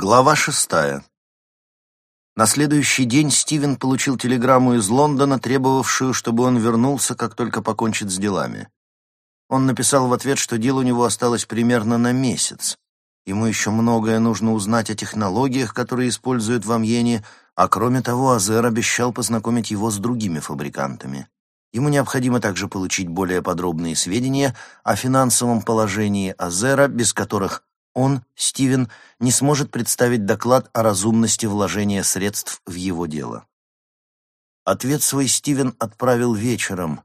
Глава шестая. На следующий день Стивен получил телеграмму из Лондона, требовавшую, чтобы он вернулся, как только покончит с делами. Он написал в ответ, что дел у него осталось примерно на месяц. Ему еще многое нужно узнать о технологиях, которые используют в Амьене, а кроме того, Азер обещал познакомить его с другими фабрикантами. Ему необходимо также получить более подробные сведения о финансовом положении Азера, без которых он, Стивен, не сможет представить доклад о разумности вложения средств в его дело. Ответ свой Стивен отправил вечером,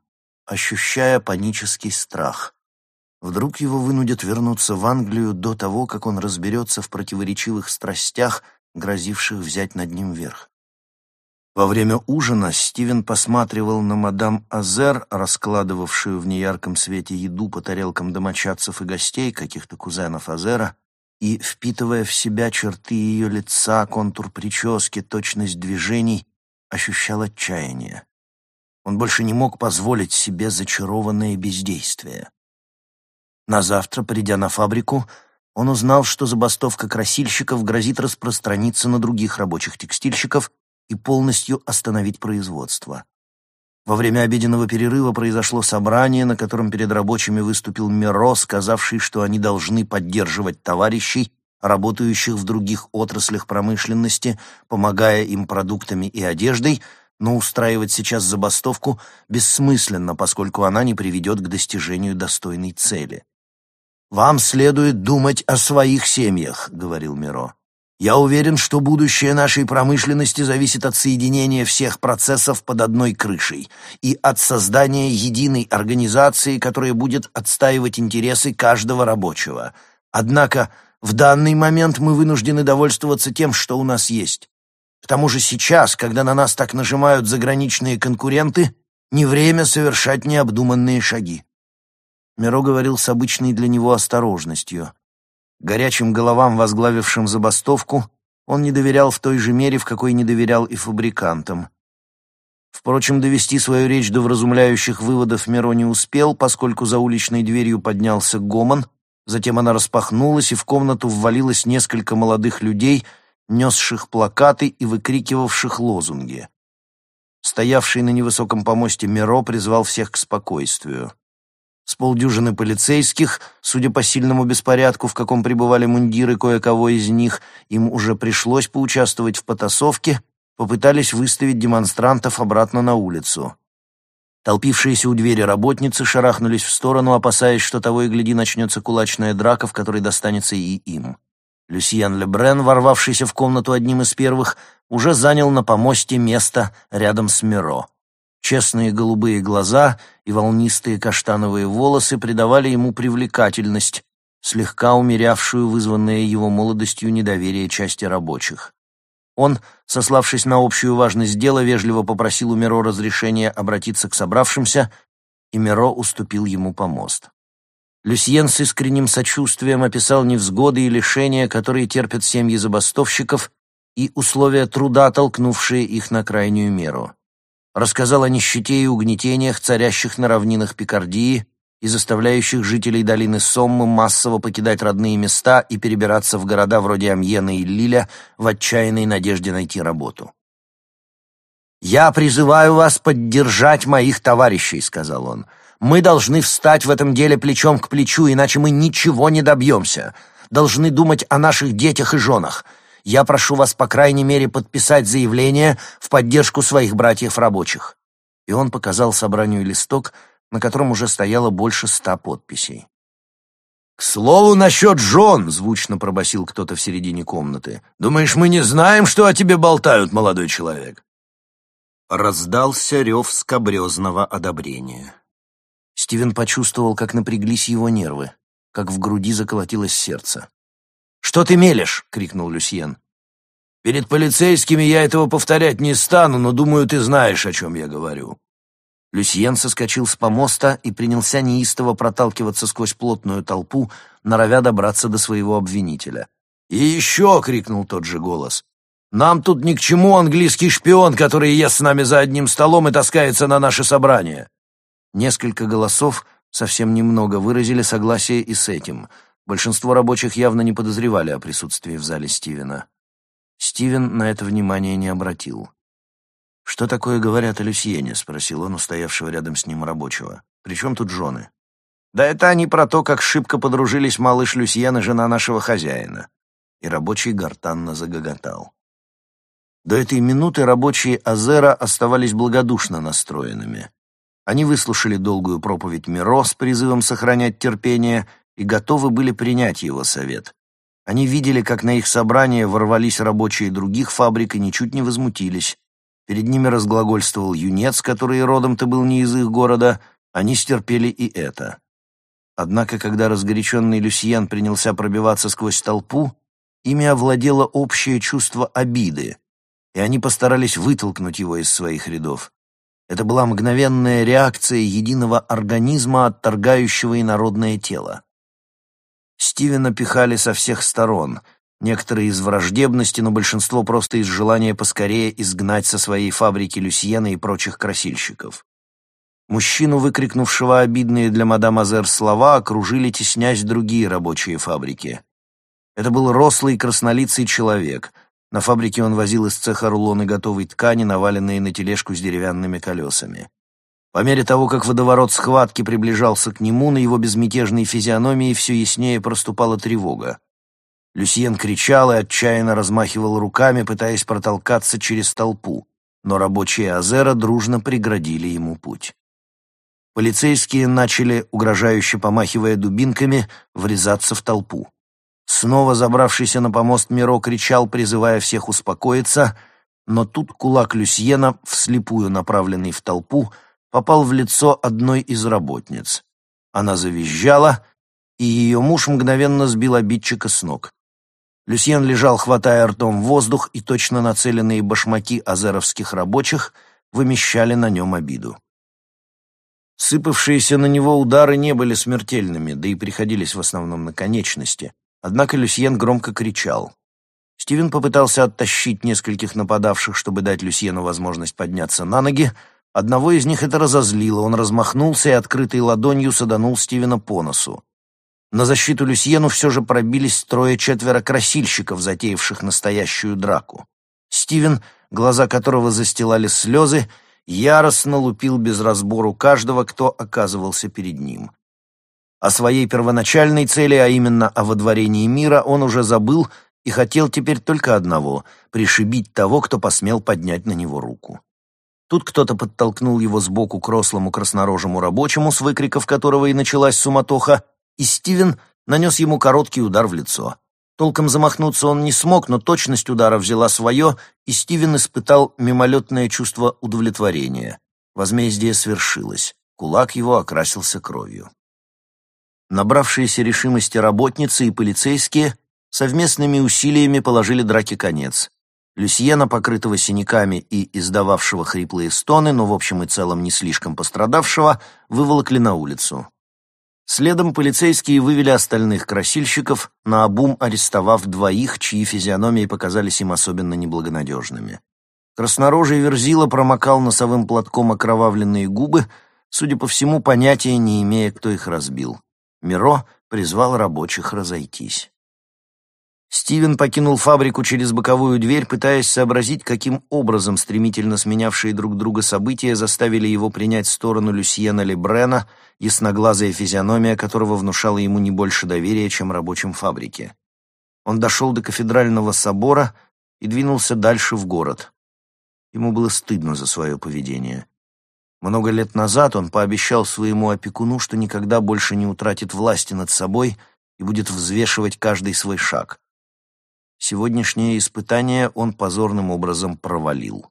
ощущая панический страх. Вдруг его вынудят вернуться в Англию до того, как он разберется в противоречивых страстях, грозивших взять над ним верх. Во время ужина Стивен посматривал на мадам Азер, раскладывавшую в неярком свете еду по тарелкам домочадцев и гостей, каких-то кузенов Азера, и, впитывая в себя черты ее лица, контур прически, точность движений, ощущал отчаяние. Он больше не мог позволить себе зачарованное бездействие. На завтра, придя на фабрику, он узнал, что забастовка красильщиков грозит распространиться на других рабочих текстильщиков и полностью остановить производство. Во время обеденного перерыва произошло собрание, на котором перед рабочими выступил Миро, сказавший, что они должны поддерживать товарищей, работающих в других отраслях промышленности, помогая им продуктами и одеждой, но устраивать сейчас забастовку бессмысленно, поскольку она не приведет к достижению достойной цели. «Вам следует думать о своих семьях», — говорил Миро. Я уверен, что будущее нашей промышленности зависит от соединения всех процессов под одной крышей и от создания единой организации, которая будет отстаивать интересы каждого рабочего. Однако в данный момент мы вынуждены довольствоваться тем, что у нас есть. К тому же сейчас, когда на нас так нажимают заграничные конкуренты, не время совершать необдуманные шаги. Миро говорил с обычной для него осторожностью. Горячим головам, возглавившим забастовку, он не доверял в той же мере, в какой не доверял и фабрикантам. Впрочем, довести свою речь до вразумляющих выводов Миро не успел, поскольку за уличной дверью поднялся гомон, затем она распахнулась, и в комнату ввалилось несколько молодых людей, несших плакаты и выкрикивавших лозунги. Стоявший на невысоком помосте Миро призвал всех к спокойствию. С полдюжины полицейских, судя по сильному беспорядку, в каком пребывали мундиры кое-кого из них, им уже пришлось поучаствовать в потасовке, попытались выставить демонстрантов обратно на улицу. Толпившиеся у двери работницы шарахнулись в сторону, опасаясь, что того и гляди начнется кулачная драка, в которой достанется и им. Люсьен Лебрен, ворвавшийся в комнату одним из первых, уже занял на помосте место рядом с Миро. Честные голубые глаза и волнистые каштановые волосы придавали ему привлекательность, слегка умерявшую вызванное его молодостью недоверие части рабочих. Он, сославшись на общую важность дела, вежливо попросил у Миро разрешения обратиться к собравшимся, и Миро уступил ему помост. Люсьен с искренним сочувствием описал невзгоды и лишения, которые терпят семьи забастовщиков, и условия труда, толкнувшие их на крайнюю меру рассказал о нищете и угнетениях, царящих на равнинах Пикардии и заставляющих жителей долины Соммы массово покидать родные места и перебираться в города вроде Амьена и Лиля в отчаянной надежде найти работу. «Я призываю вас поддержать моих товарищей», — сказал он. «Мы должны встать в этом деле плечом к плечу, иначе мы ничего не добьемся. Должны думать о наших детях и женах. Я прошу вас, по крайней мере, подписать заявление в поддержку своих братьев-рабочих». И он показал собранию листок, на котором уже стояло больше ста подписей. «К слову насчет жен!» — звучно пробасил кто-то в середине комнаты. «Думаешь, мы не знаем, что о тебе болтают, молодой человек?» Раздался рев скобрезного одобрения. Стивен почувствовал, как напряглись его нервы, как в груди заколотилось сердце. «Что ты мелешь?» — крикнул Люсьен. «Перед полицейскими я этого повторять не стану, но, думаю, ты знаешь, о чем я говорю». Люсьен соскочил с помоста и принялся неистово проталкиваться сквозь плотную толпу, норовя добраться до своего обвинителя. «И еще!» — крикнул тот же голос. «Нам тут ни к чему английский шпион, который ест с нами за одним столом и таскается на наше собрание!» Несколько голосов, совсем немного, выразили согласие и с этим — Большинство рабочих явно не подозревали о присутствии в зале Стивена. Стивен на это внимание не обратил. «Что такое говорят о Люсьене?» — спросил он у стоявшего рядом с ним рабочего. «При чем тут жены?» «Да это они про то, как шибко подружились малыш Люсьен и жена нашего хозяина». И рабочий гортанно загоготал. До этой минуты рабочие Азера оставались благодушно настроенными. Они выслушали долгую проповедь Миро с призывом сохранять терпение и готовы были принять его совет. Они видели, как на их собрание ворвались рабочие других фабрик и ничуть не возмутились. Перед ними разглагольствовал юнец, который родом-то был не из их города, они стерпели и это. Однако, когда разгоряченный Люсьен принялся пробиваться сквозь толпу, ими овладело общее чувство обиды, и они постарались вытолкнуть его из своих рядов. Это была мгновенная реакция единого организма, отторгающего инородное тело. Стивена пихали со всех сторон, некоторые из враждебности, но большинство просто из желания поскорее изгнать со своей фабрики Люсьена и прочих красильщиков. Мужчину, выкрикнувшего обидные для мадам Азер слова, окружили, теснясь другие рабочие фабрики. Это был рослый краснолицый человек. На фабрике он возил из цеха рулоны готовой ткани, наваленные на тележку с деревянными колесами. По мере того, как водоворот схватки приближался к нему, на его безмятежной физиономии все яснее проступала тревога. Люсьен кричал и отчаянно размахивал руками, пытаясь протолкаться через толпу, но рабочие Азера дружно преградили ему путь. Полицейские начали, угрожающе помахивая дубинками, врезаться в толпу. Снова забравшийся на помост Миро кричал, призывая всех успокоиться, но тут кулак Люсьена, вслепую направленный в толпу, попал в лицо одной из работниц. Она завизжала, и ее муж мгновенно сбил обидчика с ног. Люсьен лежал, хватая ртом воздух, и точно нацеленные башмаки азеровских рабочих вымещали на нем обиду. Сыпавшиеся на него удары не были смертельными, да и приходились в основном на конечности. Однако Люсьен громко кричал. Стивен попытался оттащить нескольких нападавших, чтобы дать Люсьену возможность подняться на ноги, Одного из них это разозлило, он размахнулся и открытой ладонью саданул Стивена по носу. На защиту Люсьену все же пробились трое-четверо красильщиков, затеявших настоящую драку. Стивен, глаза которого застилали слезы, яростно лупил без разбору каждого, кто оказывался перед ним. О своей первоначальной цели, а именно о водворении мира, он уже забыл и хотел теперь только одного — пришибить того, кто посмел поднять на него руку. Тут кто-то подтолкнул его сбоку к рослому краснорожему рабочему, с выкриков которого и началась суматоха, и Стивен нанес ему короткий удар в лицо. Толком замахнуться он не смог, но точность удара взяла свое, и Стивен испытал мимолетное чувство удовлетворения. Возмездие свершилось. Кулак его окрасился кровью. Набравшиеся решимости работницы и полицейские совместными усилиями положили драке конец. Люсьена, покрытого синяками и издававшего хриплые стоны, но в общем и целом не слишком пострадавшего, выволокли на улицу. Следом полицейские вывели остальных красильщиков, наобум арестовав двоих, чьи физиономии показались им особенно неблагонадежными. Краснорожий Верзила промокал носовым платком окровавленные губы, судя по всему, понятия не имея, кто их разбил. Миро призвал рабочих разойтись. Стивен покинул фабрику через боковую дверь, пытаясь сообразить, каким образом стремительно сменявшие друг друга события заставили его принять сторону Люсьена Лебрена, ясноглазая физиономия которого внушала ему не больше доверия, чем рабочим фабрике. Он дошел до кафедрального собора и двинулся дальше в город. Ему было стыдно за свое поведение. Много лет назад он пообещал своему опекуну, что никогда больше не утратит власти над собой и будет взвешивать каждый свой шаг. Сегодняшнее испытание он позорным образом провалил.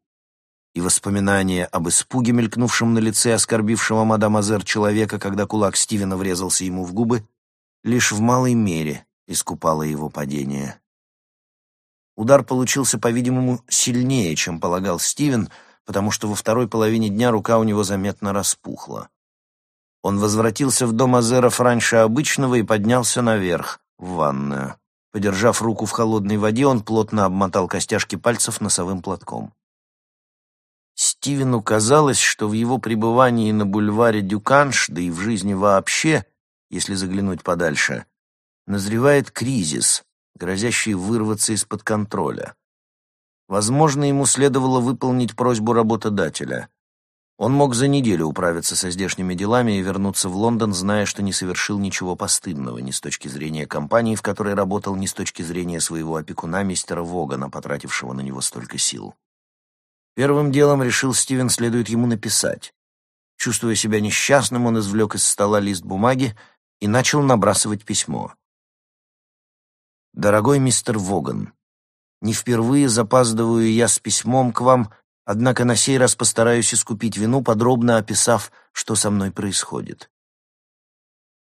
И воспоминание об испуге, мелькнувшем на лице оскорбившего мадам Азер человека, когда кулак Стивена врезался ему в губы, лишь в малой мере искупало его падение. Удар получился, по-видимому, сильнее, чем полагал Стивен, потому что во второй половине дня рука у него заметно распухла. Он возвратился в дом Азеров раньше обычного и поднялся наверх, в ванную. Подержав руку в холодной воде, он плотно обмотал костяшки пальцев носовым платком. Стивену казалось, что в его пребывании на бульваре Дюканш, да и в жизни вообще, если заглянуть подальше, Назревает кризис, грозящий вырваться из-под контроля. Возможно, ему следовало выполнить просьбу работодателя. Он мог за неделю управиться со здешними делами и вернуться в Лондон, зная, что не совершил ничего постыдного ни с точки зрения компании, в которой работал, ни с точки зрения своего опекуна, мистера Вогана, потратившего на него столько сил. Первым делом решил Стивен, следует ему написать. Чувствуя себя несчастным, он извлек из стола лист бумаги и начал набрасывать письмо. «Дорогой мистер Воган, не впервые запаздываю я с письмом к вам, однако на сей раз постараюсь искупить вину, подробно описав, что со мной происходит».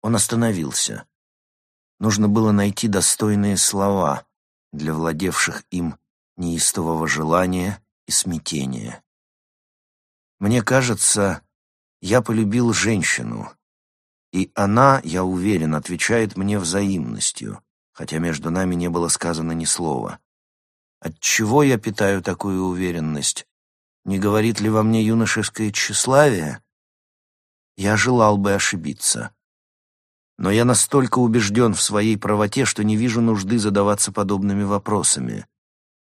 Он остановился. Нужно было найти достойные слова для владевших им неистового желания и смятения. Мне кажется, я полюбил женщину, и она, я уверен, отвечает мне взаимностью, хотя между нами не было сказано ни слова. Отчего я питаю такую уверенность? Не говорит ли во мне юношеское тщеславие? Я желал бы ошибиться. Но я настолько убежден в своей правоте, что не вижу нужды задаваться подобными вопросами.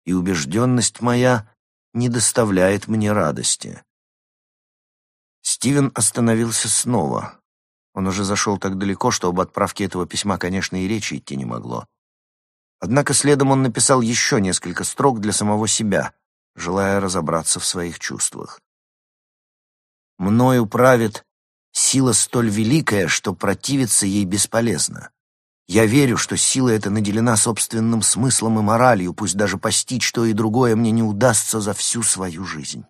И убежденность моя не доставляет мне радости. Стивен остановился снова. Он уже зашел так далеко, что об отправке этого письма, конечно, и речи идти не могло. Однако следом он написал еще несколько строк для самого себя, желая разобраться в своих чувствах. «Мною правит сила столь великая, что противиться ей бесполезно. Я верю, что сила эта наделена собственным смыслом и моралью, пусть даже постичь то и другое мне не удастся за всю свою жизнь.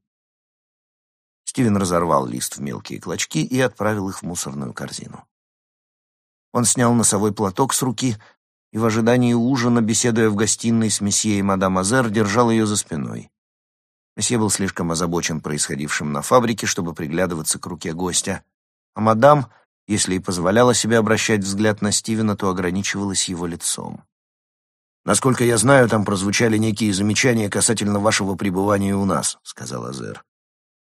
Стивен разорвал лист в мелкие клочки и отправил их в мусорную корзину. Он снял носовой платок с руки и в ожидании ужина, беседуя в гостиной с месье и мадам Азер, держал ее за спиной. Месье был слишком озабочен происходившим на фабрике, чтобы приглядываться к руке гостя, а мадам если и позволяла себе обращать взгляд на Стивена, то ограничивалась его лицом. «Насколько я знаю, там прозвучали некие замечания касательно вашего пребывания у нас», — сказал Азер.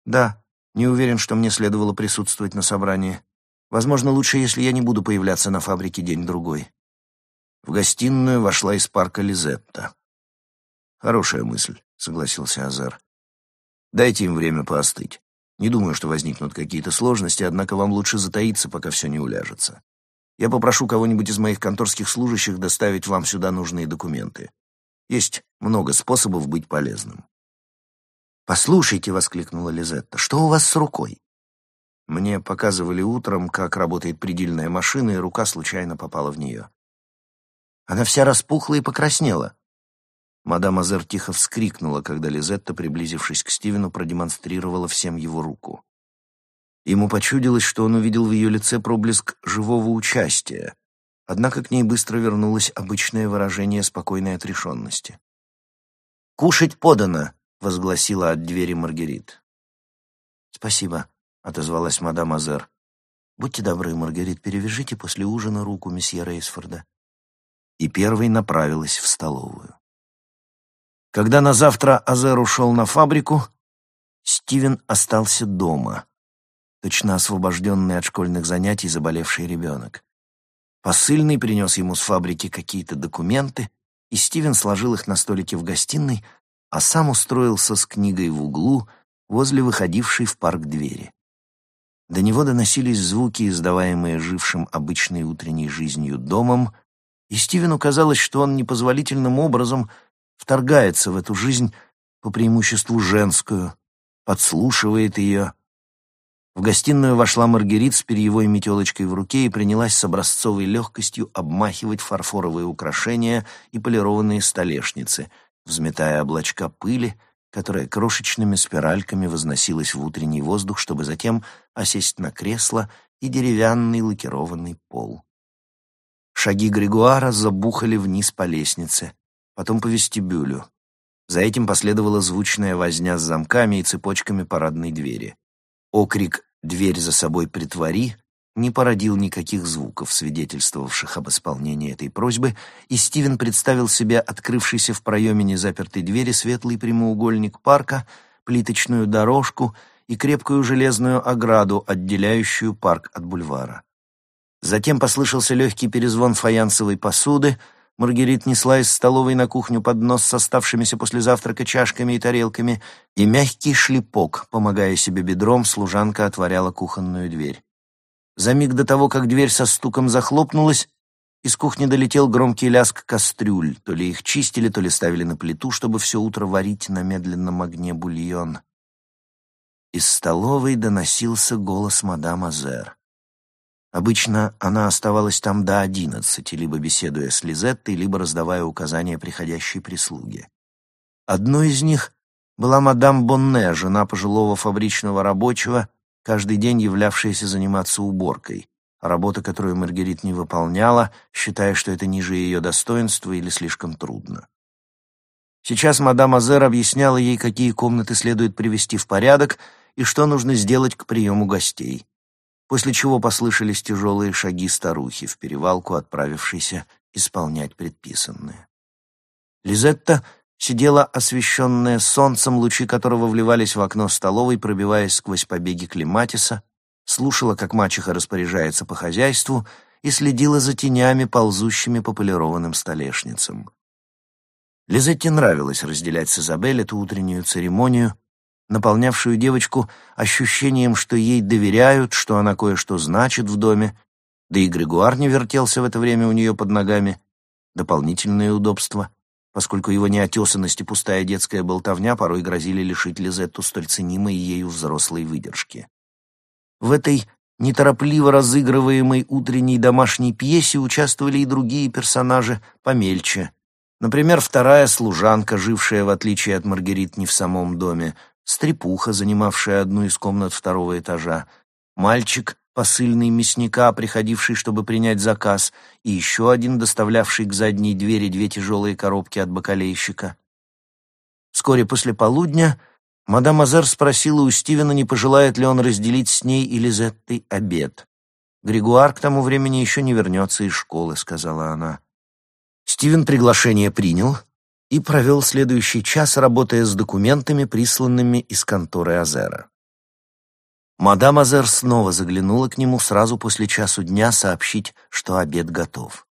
«Да, не уверен, что мне следовало присутствовать на собрании. Возможно, лучше, если я не буду появляться на фабрике день-другой». В гостиную вошла из парка Лизетта. «Хорошая мысль», — согласился Азер. «Дайте им время поостыть. Не думаю, что возникнут какие-то сложности, однако вам лучше затаиться, пока все не уляжется. Я попрошу кого-нибудь из моих конторских служащих доставить вам сюда нужные документы. Есть много способов быть полезным». «Послушайте», — воскликнула Лизетта, — «что у вас с рукой?» Мне показывали утром, как работает предельная машина, и рука случайно попала в нее. Она вся распухла и покраснела. Мадам Азер тихо вскрикнула, когда Лизетта, приблизившись к Стивену, продемонстрировала всем его руку. Ему почудилось, что он увидел в ее лице проблеск живого участия, однако к ней быстро вернулось обычное выражение спокойной отрешенности. «Кушать подано!» — возгласила от двери Маргерит. «Спасибо», — отозвалась мадам Азер. «Будьте добры, Маргарит, перевяжите после ужина руку месье Рейсфорда». И первой направилась в столовую. Когда на завтра Азер ушел на фабрику, Стивен остался дома, точно освобожденный от школьных занятий заболевший ребенок. Посыльный принес ему с фабрики какие-то документы, и Стивен сложил их на столике в гостиной, а сам устроился с книгой в углу возле выходившей в парк двери. До него доносились звуки, издаваемые жившим обычной утренней жизнью домом, и Стивену казалось, что он непозволительным образом вторгается в эту жизнь по преимуществу женскую, подслушивает ее. В гостиную вошла Маргерит с перьевой метелочкой в руке и принялась с образцовой легкостью обмахивать фарфоровые украшения и полированные столешницы, взметая облачка пыли, которая крошечными спиральками возносилась в утренний воздух, чтобы затем осесть на кресло и деревянный лакированный пол. Шаги Григуара забухали вниз по лестнице потом по вестибюлю. За этим последовала звучная возня с замками и цепочками парадной двери. Окрик «Дверь за собой притвори» не породил никаких звуков, свидетельствовавших об исполнении этой просьбы, и Стивен представил себе открывшийся в проеме незапертой двери светлый прямоугольник парка, плиточную дорожку и крепкую железную ограду, отделяющую парк от бульвара. Затем послышался легкий перезвон фаянсовой посуды, Маргарит несла из столовой на кухню поднос с оставшимися после завтрака чашками и тарелками, и мягкий шлепок, помогая себе бедром, служанка отворяла кухонную дверь. За миг до того, как дверь со стуком захлопнулась, из кухни долетел громкий лязг кастрюль. То ли их чистили, то ли ставили на плиту, чтобы все утро варить на медленном огне бульон. Из столовой доносился голос мадам Азер. Обычно она оставалась там до одиннадцати, либо беседуя с Лизеттой, либо раздавая указания приходящей прислуге. Одной из них была мадам Бонне, жена пожилого фабричного рабочего, каждый день являвшаяся заниматься уборкой, работа, которую Маргарит не выполняла, считая, что это ниже ее достоинства или слишком трудно. Сейчас мадам Азер объясняла ей, какие комнаты следует привести в порядок и что нужно сделать к приему гостей после чего послышались тяжелые шаги старухи в перевалку, отправившейся исполнять предписанное. Лизетта сидела освещенная солнцем, лучи которого вливались в окно столовой, пробиваясь сквозь побеги клематиса, слушала, как мачеха распоряжается по хозяйству, и следила за тенями, ползущими по полированным столешницам. Лизетте нравилось разделять с Изабель эту утреннюю церемонию, наполнявшую девочку ощущением, что ей доверяют, что она кое-что значит в доме, да и Григуар не вертелся в это время у нее под ногами. Дополнительное удобство, поскольку его неотесанность и пустая детская болтовня порой грозили лишить Лизетту столь ценимой ею взрослой выдержки. В этой неторопливо разыгрываемой утренней домашней пьесе участвовали и другие персонажи помельче. Например, вторая служанка, жившая, в отличие от Маргарит, не в самом доме, стрепуха, занимавшая одну из комнат второго этажа, мальчик, посыльный мясника, приходивший, чтобы принять заказ, и еще один, доставлявший к задней двери две тяжелые коробки от бакалейщика. Вскоре после полудня мадам Азер спросила у Стивена, не пожелает ли он разделить с ней и Лизеттой обед. «Григуар к тому времени еще не вернется из школы», — сказала она. Стивен приглашение принял, и провел следующий час, работая с документами, присланными из конторы Азера. Мадам Азер снова заглянула к нему сразу после часу дня сообщить, что обед готов.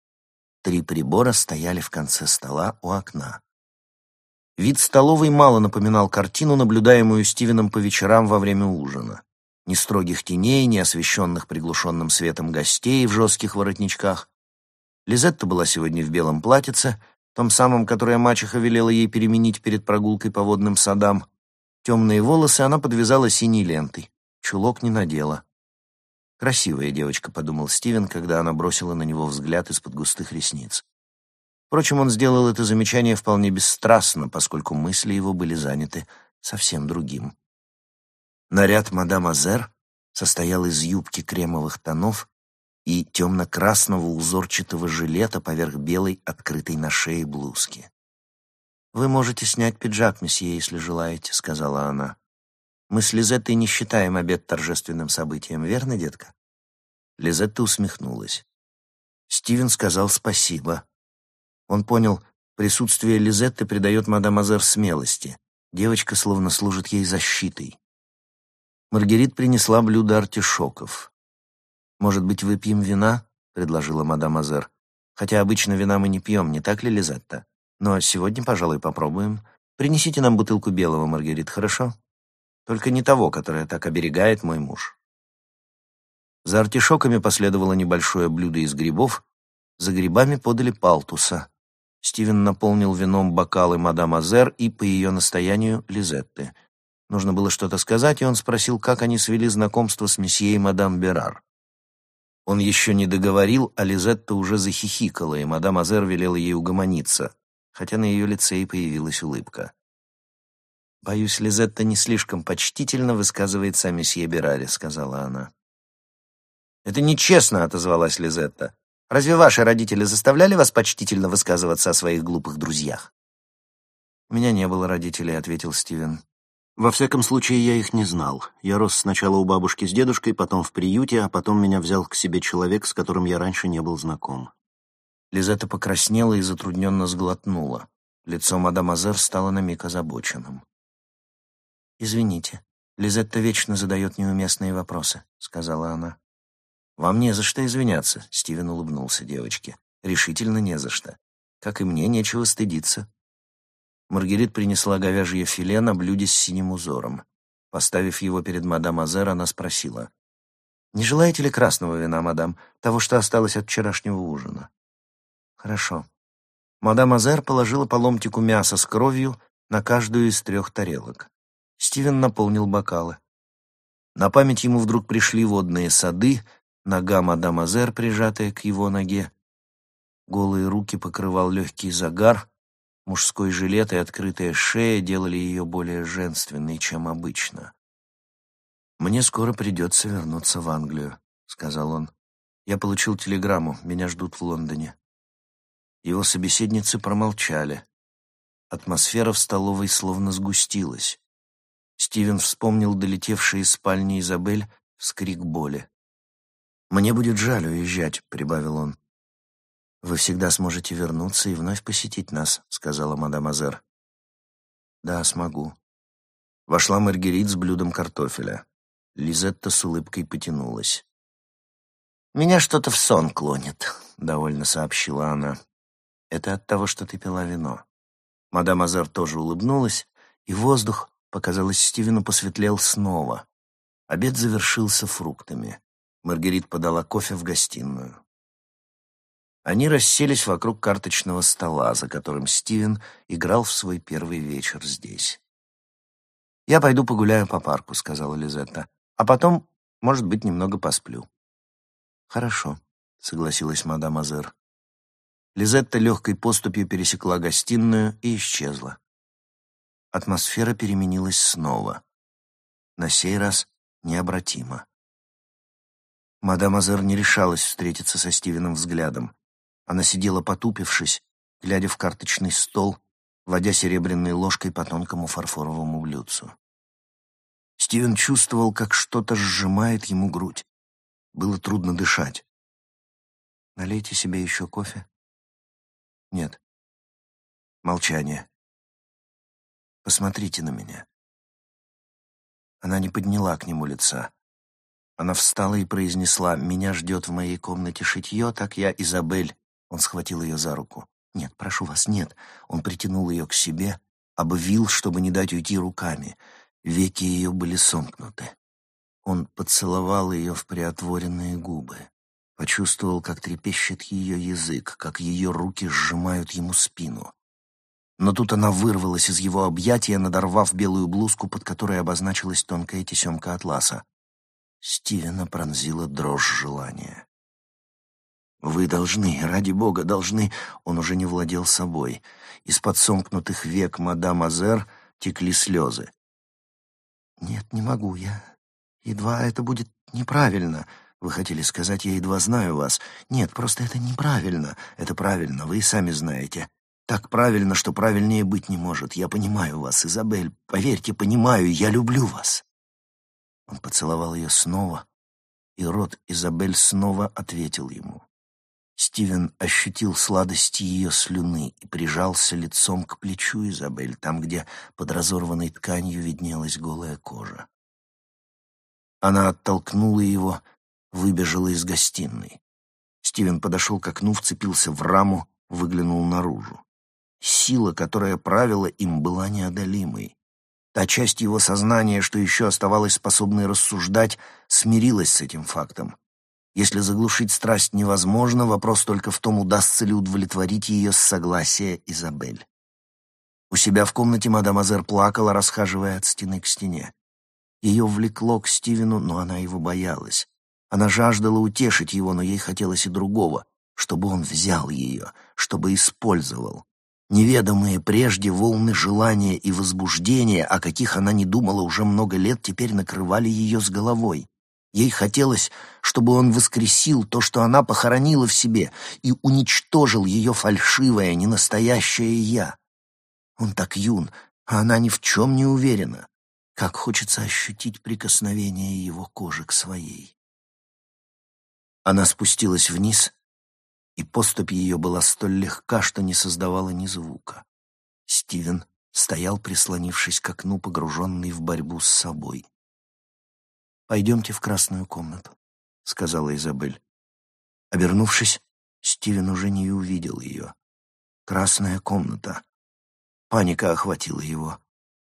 Три прибора стояли в конце стола у окна. Вид столовой мало напоминал картину, наблюдаемую Стивеном по вечерам во время ужина. Ни строгих теней, ни освещенных приглушенным светом гостей в жестких воротничках. Лизетта была сегодня в белом платьице, том самом, которое мачеха велела ей переменить перед прогулкой по водным садам. Темные волосы она подвязала синей лентой, чулок не надела. «Красивая девочка», — подумал Стивен, когда она бросила на него взгляд из-под густых ресниц. Впрочем, он сделал это замечание вполне бесстрастно, поскольку мысли его были заняты совсем другим. Наряд мадам Азер состоял из юбки кремовых тонов и темно-красного узорчатого жилета поверх белой, открытой на шее блузки. «Вы можете снять пиджак, месье, если желаете», — сказала она. «Мы с Лизеттой не считаем обед торжественным событием, верно, детка?» Лизетта усмехнулась. Стивен сказал спасибо. Он понял, присутствие Лизетты придает мадам Азер смелости. Девочка словно служит ей защитой. Маргарит принесла блюдо артишоков. «Может быть, выпьем вина?» — предложила мадам Азер. «Хотя обычно вина мы не пьем, не так ли, Лизетта? Но сегодня, пожалуй, попробуем. Принесите нам бутылку белого, Маргарит, хорошо? Только не того, которое так оберегает мой муж». За артишоками последовало небольшое блюдо из грибов, за грибами подали палтуса. Стивен наполнил вином бокалы мадам Азер и, по ее настоянию, Лизетты. Нужно было что-то сказать, и он спросил, как они свели знакомство с месье и мадам Берар. Он еще не договорил, а Лизетта уже захихикала, и мадам Азер велела ей угомониться, хотя на ее лице и появилась улыбка. «Боюсь, Лизетта не слишком почтительно высказывается о месье Бераре», — сказала она. «Это нечестно», — отозвалась Лизетта. «Разве ваши родители заставляли вас почтительно высказываться о своих глупых друзьях?» «У меня не было родителей», — ответил Стивен. Во всяком случае, я их не знал. Я рос сначала у бабушки с дедушкой, потом в приюте, а потом меня взял к себе человек, с которым я раньше не был знаком. Лизетта покраснела и затрудненно сглотнула. Лицо мадам Азер стало на миг озабоченным. «Извините, Лизетта вечно задает неуместные вопросы», — сказала она. «Вам не за что извиняться», — Стивен улыбнулся девочке. «Решительно не за что. Как и мне, нечего стыдиться». Маргарит принесла говяжье филе на блюде с синим узором. Поставив его перед мадам Азер, она спросила. «Не желаете ли красного вина, мадам, того, что осталось от вчерашнего ужина?» «Хорошо». Мадам Азер положила по ломтику мяса с кровью на каждую из трех тарелок. Стивен наполнил бокалы. На память ему вдруг пришли водные сады, нога мадам Азер, прижатая к его ноге. Голые руки покрывал легкий загар, мужской жилет и открытая шея делали ее более женственной, чем обычно. «Мне скоро придется вернуться в Англию», — сказал он. «Я получил телеграмму, меня ждут в Лондоне». Его собеседницы промолчали. Атмосфера в столовой словно сгустилась. Стивен вспомнил долетевший из спальни Изабель вскрик боли. «Мне будет жаль уезжать», — прибавил он. «Вы всегда сможете вернуться и вновь посетить нас», — сказала мадам Азер. «Да, смогу». Вошла Маргерит с блюдом картофеля. Лизетта с улыбкой потянулась. «Меня что-то в сон клонит», — довольно сообщила она. «Это от того, что ты пила вино». Мадам Азер тоже улыбнулась, и воздух, показалось, Стивену посветлел снова. Обед завершился фруктами. Маргарит подала кофе в гостиную. Они расселись вокруг карточного стола, за которым Стивен играл в свой первый вечер здесь. «Я пойду погуляю по парку», — сказала Лизетта. «А потом, может быть, немного посплю». «Хорошо», — согласилась мадам Азер. Лизетта легкой поступью пересекла гостиную и исчезла. Атмосфера переменилась снова. На сей раз необратимо. Мадам Азер не решалась встретиться со Стивеном взглядом. Она сидела потупившись, глядя в карточный стол, водя серебряной ложкой по тонкому фарфоровому блюдцу. Стивен чувствовал, как что-то сжимает ему грудь. Было трудно дышать. «Налейте себе еще кофе?» Нет. Молчание. Посмотрите на меня. Она не подняла к нему лица. Она встала и произнесла, «Меня ждет в моей комнате шитье, так я Изабель». Он схватил ее за руку. «Нет, прошу вас, нет». Он притянул ее к себе, обвил, чтобы не дать уйти руками. Веки ее были сомкнуты. Он поцеловал ее в приотворенные губы. Почувствовал, как трепещет ее язык, как ее руки сжимают ему спину. Но тут она вырвалась из его объятия, надорвав белую блузку, под которой обозначилась тонкая тесемка атласа. Стивена пронзила дрожь желания. «Вы должны, ради бога, должны...» Он уже не владел собой. Из-под сомкнутых век мадам Азер текли слезы. «Нет, не могу я. Едва это будет неправильно», вы хотели сказать, я едва знаю вас. Нет, просто это неправильно. Это правильно, вы и сами знаете. Так правильно, что правильнее быть не может. Я понимаю вас, Изабель. Поверьте, понимаю, я люблю вас. Он поцеловал ее снова, и рот Изабель снова ответил ему. Стивен ощутил сладость ее слюны и прижался лицом к плечу Изабель, там, где под разорванной тканью виднелась голая кожа. Она оттолкнула его, выбежала из гостиной. Стивен подошел к окну, вцепился в раму, выглянул наружу. Сила, которая правила им, была неодолимой. Та часть его сознания, что еще оставалась способной рассуждать, смирилась с этим фактом. Если заглушить страсть невозможно, вопрос только в том, удастся ли удовлетворить ее с согласия Изабель. У себя в комнате мадам Азер плакала, расхаживая от стены к стене. Ее влекло к Стивену, но она его боялась. Она жаждала утешить его, но ей хотелось и другого, чтобы он взял ее, чтобы использовал. Неведомые прежде волны желания и возбуждения, о каких она не думала уже много лет, теперь накрывали ее с головой. Ей хотелось, чтобы он воскресил то, что она похоронила в себе, и уничтожил ее фальшивое, ненастоящее «я». Он так юн, а она ни в чем не уверена. Как хочется ощутить прикосновение его кожи к своей. Она спустилась вниз, и поступь ее была столь легка, что не создавала ни звука. Стивен стоял, прислонившись к окну, погруженный в борьбу с собой. «Пойдемте в красную комнату», — сказала Изабель. Обернувшись, Стивен уже не увидел ее. Красная комната. Паника охватила его.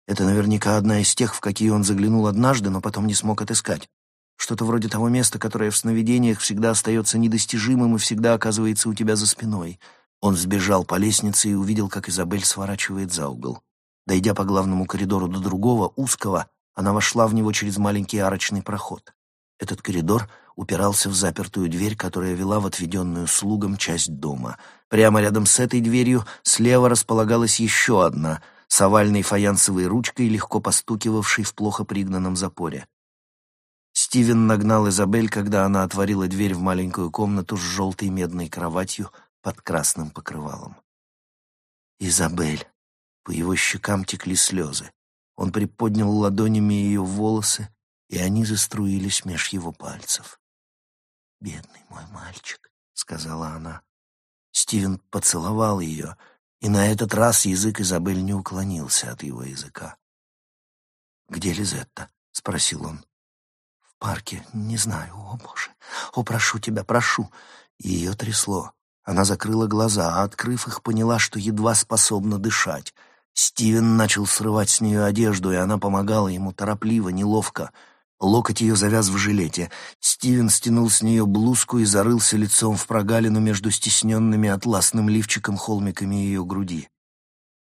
Это наверняка одна из тех, в какие он заглянул однажды, но потом не смог отыскать. Что-то вроде того места, которое в сновидениях всегда остается недостижимым и всегда оказывается у тебя за спиной. Он сбежал по лестнице и увидел, как Изабель сворачивает за угол. Дойдя по главному коридору до другого, узкого, она вошла в него через маленький арочный проход. Этот коридор упирался в запертую дверь, которая вела в отведенную слугам часть дома. Прямо рядом с этой дверью слева располагалась еще одна, с овальной фаянсовой ручкой, легко постукивавшей в плохо пригнанном запоре. Стивен нагнал Изабель, когда она отворила дверь в маленькую комнату с желтой медной кроватью под красным покрывалом. Изабель. По его щекам текли слезы. Он приподнял ладонями ее волосы, и они заструились меж его пальцев. «Бедный мой мальчик», — сказала она. Стивен поцеловал ее, и на этот раз язык Изабель не уклонился от его языка. «Где Лизетта?» — спросил он парке, не знаю, о боже, о, прошу тебя, прошу». Ее трясло. Она закрыла глаза, а, открыв их, поняла, что едва способна дышать. Стивен начал срывать с нее одежду, и она помогала ему торопливо, неловко. Локоть ее завяз в жилете. Стивен стянул с нее блузку и зарылся лицом в прогалину между стесненными атласным лифчиком холмиками ее груди.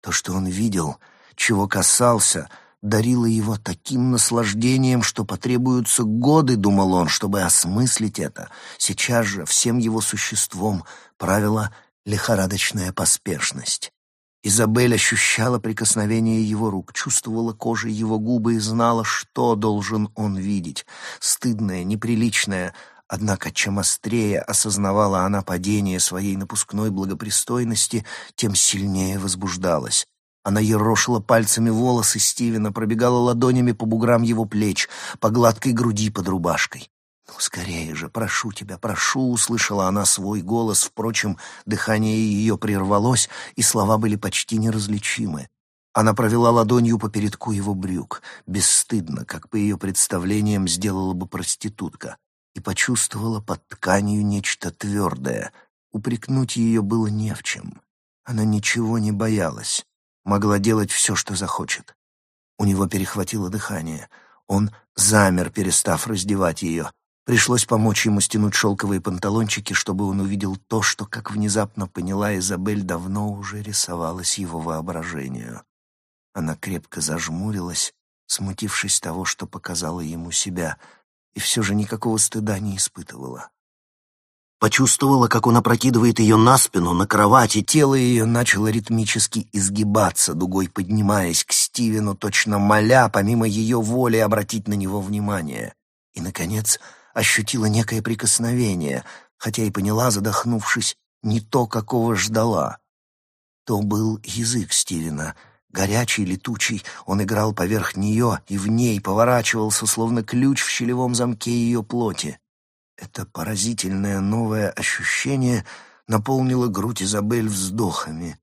То, что он видел, чего касался — дарила его таким наслаждением, что потребуются годы, думал он, чтобы осмыслить это. Сейчас же всем его существом правила лихорадочная поспешность. Изабель ощущала прикосновение его рук, чувствовала кожей его губы и знала, что должен он видеть. Стыдное, неприличное, однако чем острее осознавала она падение своей напускной благопристойности, тем сильнее возбуждалась. Она ерошила пальцами волосы Стивена, пробегала ладонями по буграм его плеч, по гладкой груди под рубашкой. «Ну, скорее же, прошу тебя, прошу!» — услышала она свой голос. Впрочем, дыхание ее прервалось, и слова были почти неразличимы. Она провела ладонью по передку его брюк, бесстыдно, как по ее представлениям сделала бы проститутка, и почувствовала под тканью нечто твердое. Упрекнуть ее было не в чем. Она ничего не боялась могла делать все, что захочет. У него перехватило дыхание. Он замер, перестав раздевать ее. Пришлось помочь ему стянуть шелковые панталончики, чтобы он увидел то, что, как внезапно поняла Изабель, давно уже рисовалось его воображению. Она крепко зажмурилась, смутившись того, что показала ему себя, и все же никакого стыда не испытывала. Почувствовала, как он опрокидывает ее на спину, на кровати. Тело ее начало ритмически изгибаться, дугой поднимаясь к Стивену, точно моля, помимо ее воли, обратить на него внимание. И, наконец, ощутила некое прикосновение, хотя и поняла, задохнувшись, не то, какого ждала. То был язык Стивена, горячий, летучий. Он играл поверх нее и в ней поворачивался, словно ключ в щелевом замке ее плоти. Это поразительное новое ощущение наполнило грудь Изабель вздохами.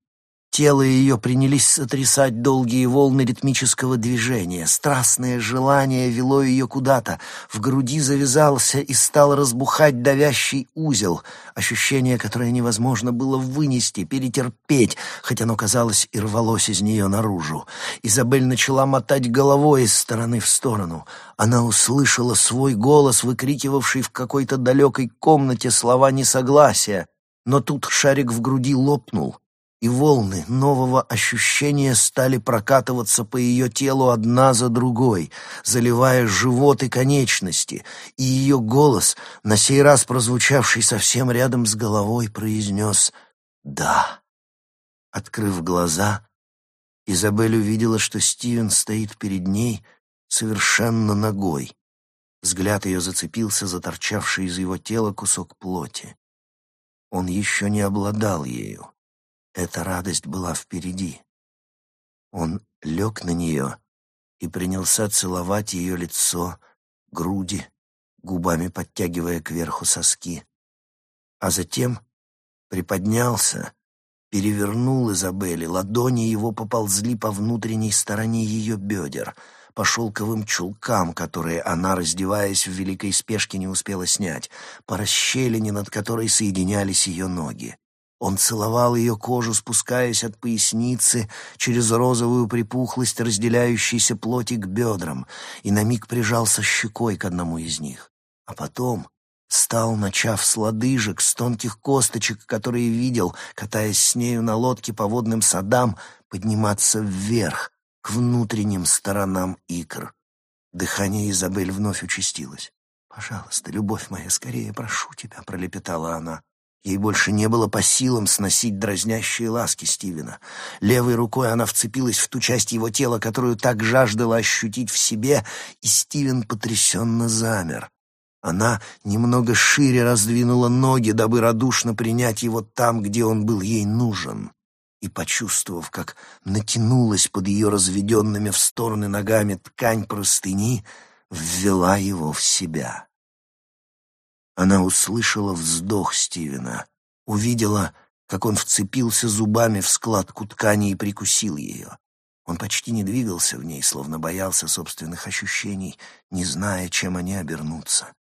Тело ее принялись сотрясать долгие волны ритмического движения. Страстное желание вело ее куда-то. В груди завязался и стал разбухать давящий узел. Ощущение, которое невозможно было вынести, перетерпеть, хоть оно, казалось, и рвалось из нее наружу. Изабель начала мотать головой из стороны в сторону. Она услышала свой голос, выкрикивавший в какой-то далекой комнате слова несогласия. Но тут шарик в груди лопнул — и волны нового ощущения стали прокатываться по ее телу одна за другой, заливая живот и конечности, и ее голос, на сей раз прозвучавший совсем рядом с головой, произнес «Да». Открыв глаза, Изабель увидела, что Стивен стоит перед ней совершенно ногой. Взгляд ее зацепился за торчавший из его тела кусок плоти. Он еще не обладал ею. Эта радость была впереди. Он лег на нее и принялся целовать ее лицо, груди, губами подтягивая кверху соски. А затем приподнялся, перевернул Изабели, ладони его поползли по внутренней стороне ее бедер. по шелковым чулкам, которые она, раздеваясь в великой спешке, не успела снять, по расщелине, над которой соединялись ее ноги. Он целовал ее кожу, спускаясь от поясницы через розовую припухлость, разделяющейся плоти к бедрам, и на миг прижался щекой к одному из них. А потом стал, начав с лодыжек, с тонких косточек, которые видел, катаясь с нею на лодке по водным садам, подниматься вверх, к внутренним сторонам икр. Дыхание Изабель вновь участилось. «Пожалуйста, любовь моя, скорее прошу тебя», — пролепетала она. Ей больше не было по силам сносить дразнящие ласки Стивена. Левой рукой она вцепилась в ту часть его тела, которую так жаждала ощутить в себе, и Стивен потрясенно замер. Она немного шире раздвинула ноги, дабы радушно принять его там, где он был ей нужен. И, почувствовав, как натянулась под ее разведенными в стороны ногами ткань простыни, ввела его в себя. Она услышала вздох Стивена, увидела, как он вцепился зубами в складку ткани и прикусил ее. Он почти не двигался в ней, словно боялся собственных ощущений, не зная, чем они обернутся.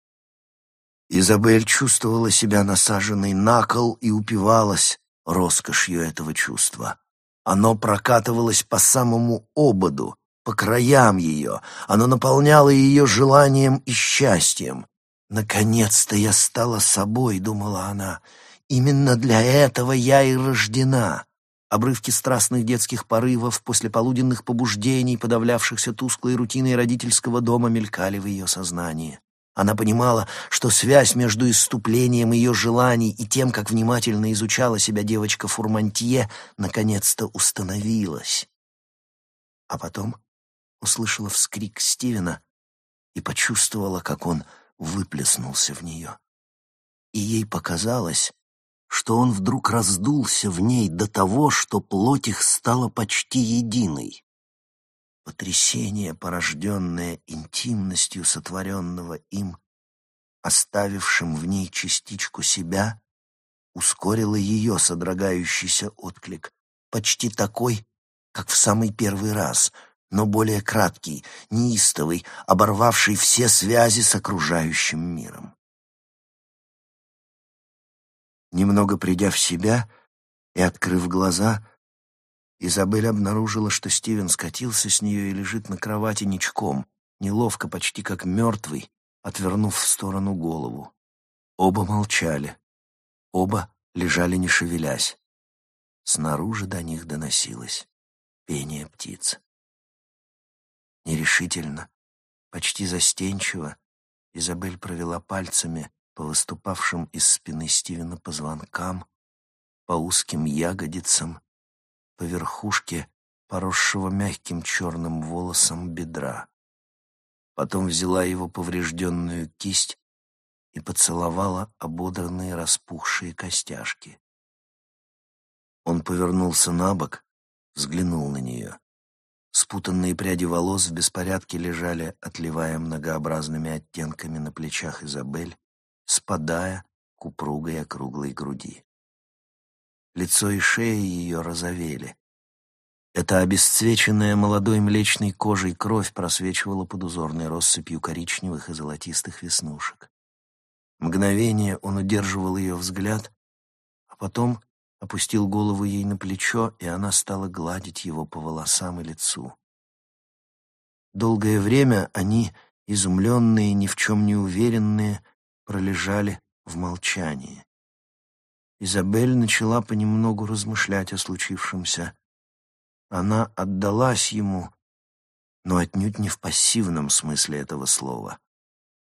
Изабель чувствовала себя насаженной на кол и упивалась роскошью этого чувства. Оно прокатывалось по самому ободу, по краям ее, оно наполняло ее желанием и счастьем. «Наконец-то я стала собой», — думала она. «Именно для этого я и рождена». Обрывки страстных детских порывов, после полуденных побуждений, подавлявшихся тусклой рутиной родительского дома, мелькали в ее сознании. Она понимала, что связь между иступлением ее желаний и тем, как внимательно изучала себя девочка Фурмантье, наконец-то установилась. А потом услышала вскрик Стивена и почувствовала, как он выплеснулся в нее. И ей показалось, что он вдруг раздулся в ней до того, что плоть их стала почти единой. Потрясение, порожденное интимностью сотворенного им, оставившим в ней частичку себя, ускорило ее содрогающийся отклик, почти такой, как в самый первый раз — но более краткий, неистовый, оборвавший все связи с окружающим миром. Немного придя в себя и открыв глаза, Изабель обнаружила, что Стивен скатился с нее и лежит на кровати ничком, неловко, почти как мертвый, отвернув в сторону голову. Оба молчали. Оба лежали не шевелясь. Снаружи до них доносилось пение птиц. Нерешительно, почти застенчиво, Изабель провела пальцами по выступавшим из спины Стивена позвонкам, по узким ягодицам, по верхушке поросшего мягким черным волосом бедра. Потом взяла его поврежденную кисть и поцеловала ободранные распухшие костяшки. Он повернулся на бок, взглянул на нее. Спутанные пряди волос в беспорядке лежали, отливая многообразными оттенками на плечах Изабель, спадая к упругой округлой груди. Лицо и шея ее розовели. Эта обесцвеченная молодой млечной кожей кровь просвечивала под узорной россыпью коричневых и золотистых веснушек. Мгновение он удерживал ее взгляд, а потом опустил голову ей на плечо, и она стала гладить его по волосам и лицу. Долгое время они, изумленные, ни в чем не уверенные, пролежали в молчании. Изабель начала понемногу размышлять о случившемся. Она отдалась ему, но отнюдь не в пассивном смысле этого слова.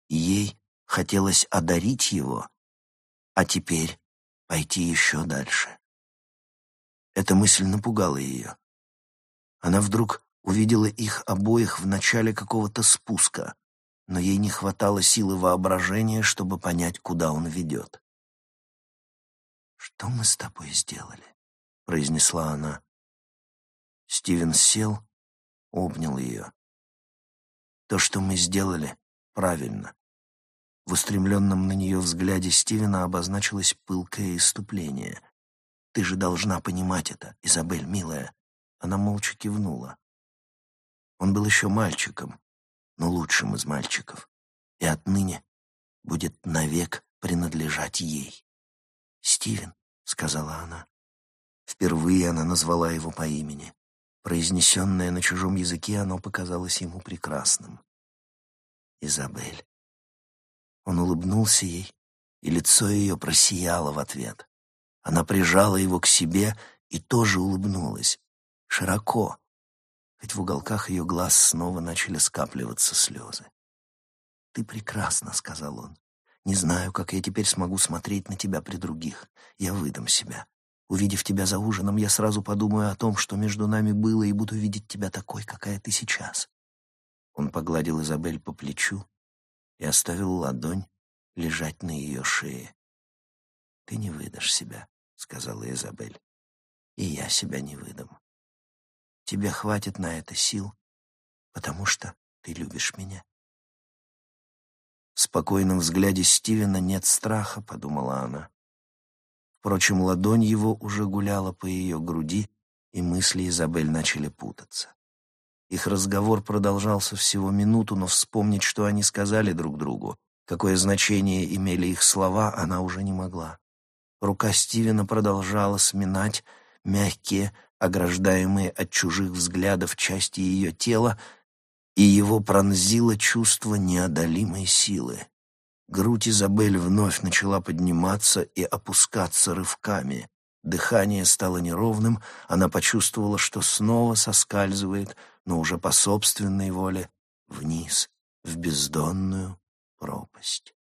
ей хотелось одарить его, а теперь пойти еще дальше. Эта мысль напугала ее. Она вдруг увидела их обоих в начале какого-то спуска, но ей не хватало силы воображения, чтобы понять, куда он ведет. «Что мы с тобой сделали?» — произнесла она. Стивен сел, обнял ее. «То, что мы сделали, правильно. В устремленном на нее взгляде Стивена обозначилось пылкое иступление. «Ты же должна понимать это, Изабель, милая». Она молча кивнула. Он был еще мальчиком, но лучшим из мальчиков, и отныне будет навек принадлежать ей. «Стивен», — сказала она. Впервые она назвала его по имени. Произнесенное на чужом языке, оно показалось ему прекрасным. «Изабель». Он улыбнулся ей, и лицо ее просияло в ответ. Она прижала его к себе и тоже улыбнулась, широко, хоть в уголках ее глаз снова начали скапливаться слезы. «Ты прекрасна», — сказал он. «Не знаю, как я теперь смогу смотреть на тебя при других. Я выдам себя. Увидев тебя за ужином, я сразу подумаю о том, что между нами было, и буду видеть тебя такой, какая ты сейчас». Он погладил Изабель по плечу и оставил ладонь лежать на ее шее. «Ты не выдашь себя», — сказала Изабель. «И я себя не выдам. Тебе хватит на это сил, потому что ты любишь меня». В спокойном взгляде Стивена нет страха, подумала она. Впрочем, ладонь его уже гуляла по ее груди, и мысли Изабель начали путаться. Их разговор продолжался всего минуту, но вспомнить, что они сказали друг другу, какое значение имели их слова, она уже не могла. Рука Стивена продолжала сминать мягкие, ограждаемые от чужих взглядов части ее тела, и его пронзило чувство неодолимой силы. Грудь Изабель вновь начала подниматься и опускаться рывками. Дыхание стало неровным, она почувствовала, что снова соскальзывает, но уже по собственной воле, вниз, в бездонную пропасть.